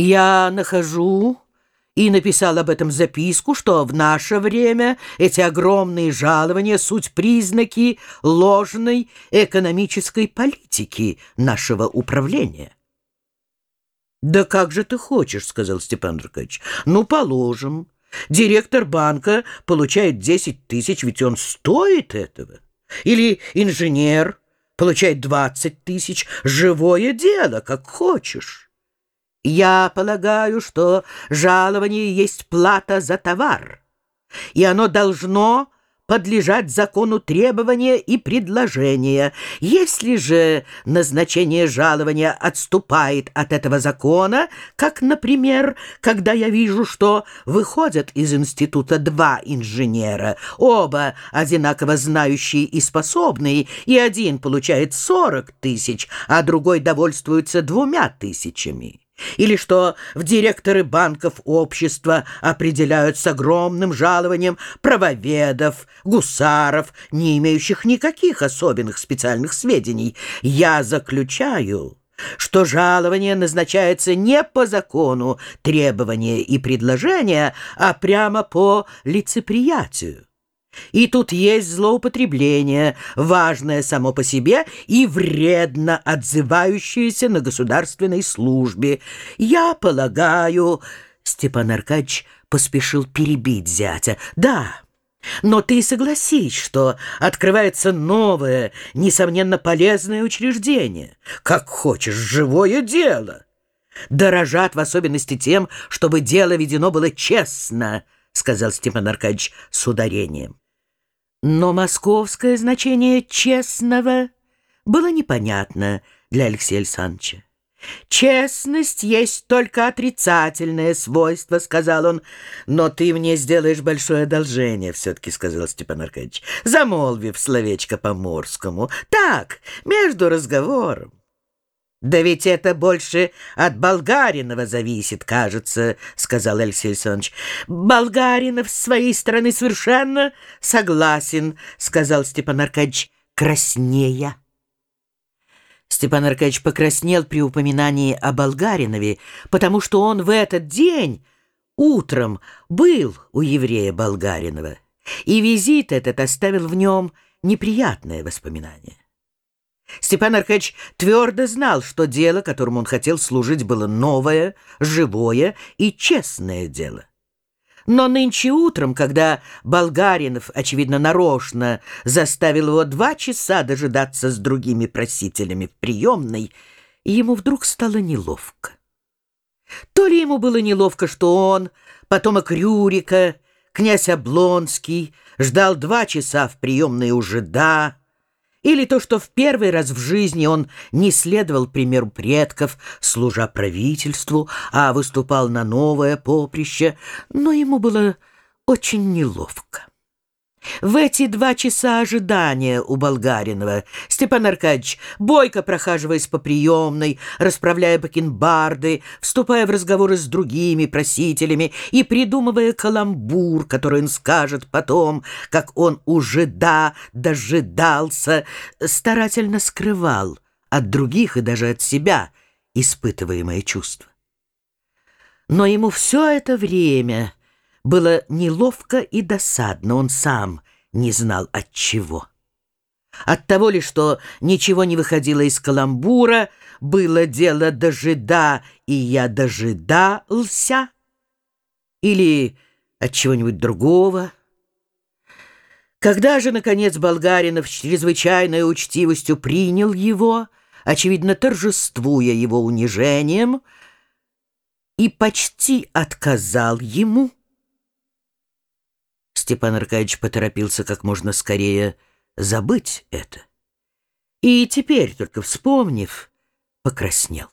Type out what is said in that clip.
Я нахожу и написал об этом записку, что в наше время эти огромные жалования — суть признаки ложной экономической политики нашего управления. «Да как же ты хочешь?» — сказал Степан Аркадьевич. «Ну, положим. Директор банка получает 10 тысяч, ведь он стоит этого. Или инженер получает 20 тысяч. Живое дело, как хочешь». Я полагаю, что жалование есть плата за товар, и оно должно подлежать закону требования и предложения. Если же назначение жалования отступает от этого закона, как, например, когда я вижу, что выходят из института два инженера, оба одинаково знающие и способные, и один получает 40 тысяч, а другой довольствуется двумя тысячами. Или что в директоры банков общества определяют с огромным жалованием правоведов, гусаров, не имеющих никаких особенных специальных сведений. Я заключаю, что жалование назначается не по закону требования и предложения, а прямо по лицеприятию. И тут есть злоупотребление, важное само по себе и вредно отзывающееся на государственной службе. Я полагаю...» Степан Аркадьевич поспешил перебить зятя. «Да, но ты согласись, что открывается новое, несомненно, полезное учреждение. Как хочешь, живое дело. Дорожат в особенности тем, чтобы дело ведено было честно». — сказал Степан Аркадьевич с ударением. Но московское значение «честного» было непонятно для Алексея Александровича. «Честность есть только отрицательное свойство», — сказал он. «Но ты мне сделаешь большое одолжение», — все-таки сказал Степан Аркадьевич, замолвив словечко по-морскому. «Так, между разговором». «Да ведь это больше от Болгаринова зависит, кажется», — сказал Алексей Александрович. «Болгаринов с своей стороны совершенно согласен», — сказал Степан Аркадьевич, краснея. Степан Аркадьевич покраснел при упоминании о Болгаринове, потому что он в этот день утром был у еврея Болгаринова, и визит этот оставил в нем неприятное воспоминание. Степан Аркадьевич твердо знал, что дело, которому он хотел служить, было новое, живое и честное дело. Но нынче утром, когда Болгаринов, очевидно, нарочно заставил его два часа дожидаться с другими просителями в приемной, ему вдруг стало неловко. То ли ему было неловко, что он, потомок Рюрика, князь Облонский, ждал два часа в приемной у жида, или то, что в первый раз в жизни он не следовал примеру предков, служа правительству, а выступал на новое поприще, но ему было очень неловко. В эти два часа ожидания у Болгаринова Степан Аркадьевич, бойко прохаживаясь по приемной, расправляя бакенбарды, вступая в разговоры с другими просителями и придумывая каламбур, который он скажет потом, как он уже да дожидался, старательно скрывал от других и даже от себя испытываемое чувство. Но ему все это время было неловко и досадно, он сам не знал от чего. От того ли, что ничего не выходило из каламбура, было дело дожида, и я дожидался, или от чего-нибудь другого. Когда же, наконец, Болгаринов с чрезвычайной учтивостью принял его, очевидно, торжествуя его унижением, и почти отказал ему, Степан Аркадьевич поторопился как можно скорее забыть это. И теперь, только вспомнив, покраснел.